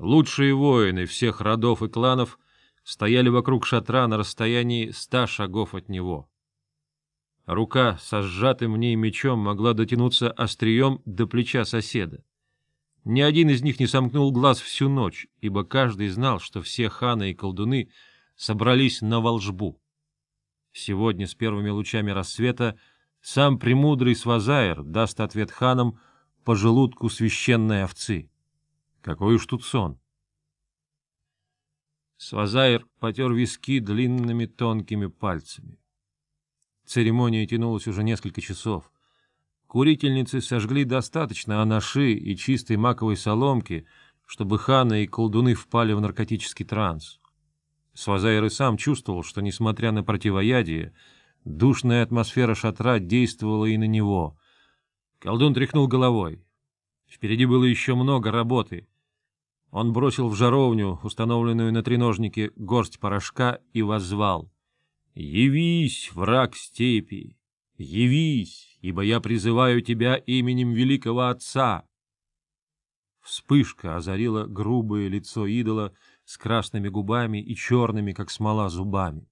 Лучшие воины всех родов и кланов стояли вокруг шатра на расстоянии ста шагов от него. Рука со сжатым в ней мечом могла дотянуться острием до плеча соседа. Ни один из них не сомкнул глаз всю ночь, ибо каждый знал, что все ханы и колдуны собрались на волжбу. Сегодня с первыми лучами рассвета сам премудрый Свазаер даст ответ ханам по желудку священной овцы. Какой уж тут сон! Свазаир потер виски длинными тонкими пальцами. Церемония тянулась уже несколько часов. Курительницы сожгли достаточно анаши и чистой маковой соломки, чтобы ханы и колдуны впали в наркотический транс. Свазаир и сам чувствовал, что, несмотря на противоядие, душная атмосфера шатра действовала и на него. Колдун тряхнул головой. Впереди было еще много работы. Он бросил в жаровню, установленную на треножнике, горсть порошка и воззвал. «Явись, враг степи! Явись, ибо я призываю тебя именем великого Отца!» Вспышка озарила грубое лицо идола с красными губами и черными, как смола, зубами.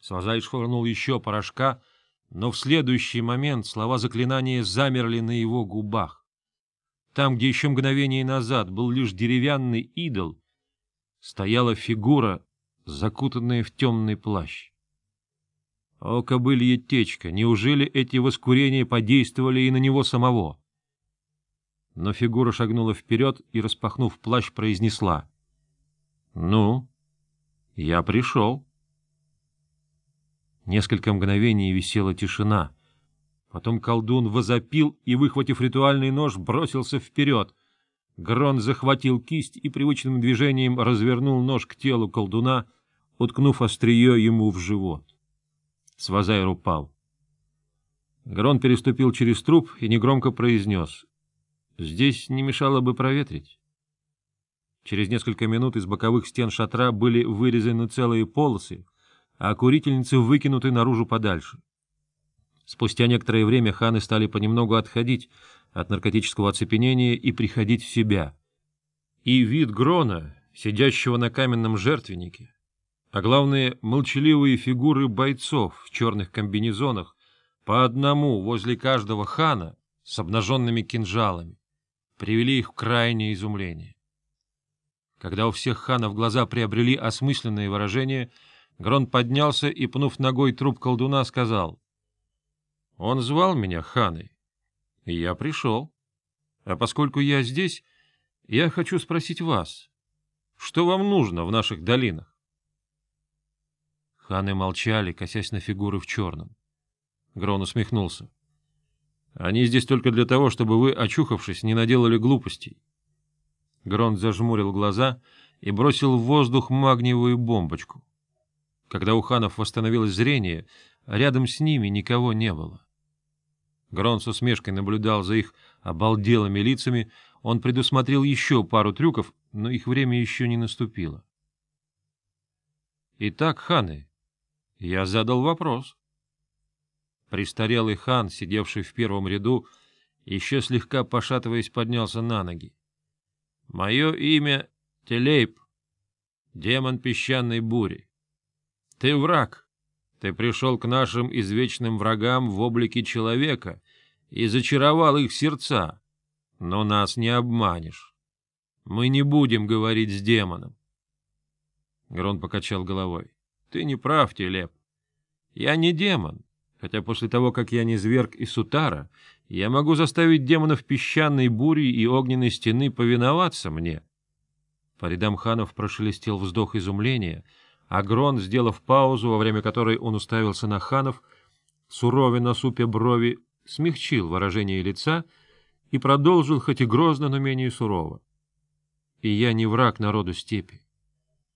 Свазай швырнул еще порошка, но в следующий момент слова заклинания замерли на его губах. Там, где еще мгновение назад был лишь деревянный идол, стояла фигура, закутанная в темный плащ. О, кобылье течка, неужели эти воскурения подействовали и на него самого? Но фигура шагнула вперед и, распахнув плащ, произнесла. — Ну, я пришел. Несколько мгновений висела тишина — Потом колдун возопил и, выхватив ритуальный нож, бросился вперед. Грон захватил кисть и привычным движением развернул нож к телу колдуна, уткнув острие ему в живот. Свазайр упал. Грон переступил через труп и негромко произнес. «Здесь не мешало бы проветрить». Через несколько минут из боковых стен шатра были вырезаны целые полосы, а курительницы выкинуты наружу подальше. Спустя некоторое время ханы стали понемногу отходить от наркотического оцепенения и приходить в себя. И вид Грона, сидящего на каменном жертвеннике, а главное, молчаливые фигуры бойцов в черных комбинезонах, по одному возле каждого хана с обнаженными кинжалами, привели их в крайнее изумление. Когда у всех ханов глаза приобрели осмысленное выражение, Грон поднялся и, пнув ногой труп колдуна, сказал — он звал меня Ханой, и я пришел. А поскольку я здесь, я хочу спросить вас, что вам нужно в наших долинах? Ханы молчали, косясь на фигуры в черном. Грон усмехнулся. — Они здесь только для того, чтобы вы, очухавшись, не наделали глупостей. Грон зажмурил глаза и бросил в воздух магниевую бомбочку. Когда у ханов восстановилось зрение, рядом с ними никого не было. Грон с усмешкой наблюдал за их обалделыми лицами. Он предусмотрел еще пару трюков, но их время еще не наступило. Итак, ханы, я задал вопрос. Престарелый хан, сидевший в первом ряду, еще слегка пошатываясь, поднялся на ноги. — Мое имя Телейп, демон песчаной бури. Ты враг, ты пришел к нашим извечным врагам в облике человека и зачаровал их сердца, но нас не обманешь. Мы не будем говорить с демоном. Грон покачал головой. — Ты не прав, Телеп. Я не демон, хотя после того, как я не зверг и сутара, я могу заставить демонов песчаной бури и огненной стены повиноваться мне. По рядам ханов прошелестел вздох изумления — Агрон, сделав паузу, во время которой он уставился на ханов, сурове насупя брови, смягчил выражение лица и продолжил, хоть и грозно, но менее сурово. «И я не враг народу степи.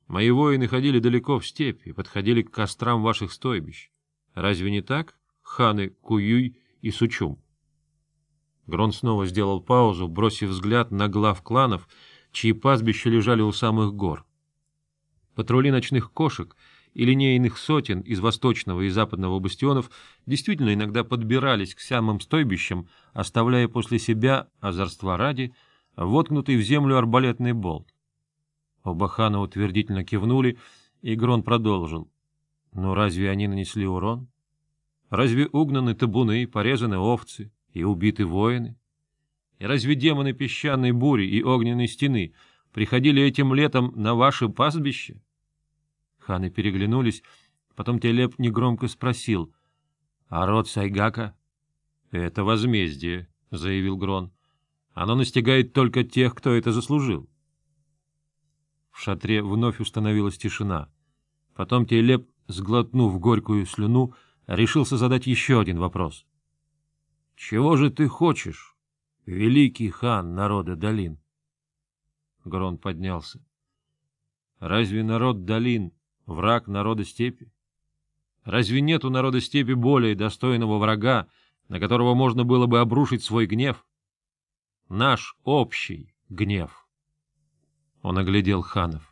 Мои воины ходили далеко в степи, подходили к кострам ваших стойбищ. Разве не так, ханы Куюй и Сучум?» Грон снова сделал паузу, бросив взгляд на глав кланов, чьи пастбища лежали у самых гор. Патрули ночных кошек и линейных сотен из восточного и западного бастионов действительно иногда подбирались к самым стойбищам, оставляя после себя, озорства ради, воткнутый в землю арбалетный болт. Оба хана утвердительно кивнули, и Грон продолжил. Но разве они нанесли урон? Разве угнаны табуны, порезаны овцы и убиты воины? И разве демоны песчаной бури и огненной стены приходили этим летом на ваше пастбище? Ханы переглянулись, потом Телеп негромко спросил, — А род Сайгака? — Это возмездие, — заявил Грон. — Оно настигает только тех, кто это заслужил. В шатре вновь установилась тишина. Потом Телеп сглотнув горькую слюну, решился задать еще один вопрос. — Чего же ты хочешь, великий хан народа долин? Грон поднялся. — Разве народ долин — враг народа степи? Разве нет у народа степи более достойного врага, на которого можно было бы обрушить свой гнев? Наш общий гнев. Он оглядел ханов.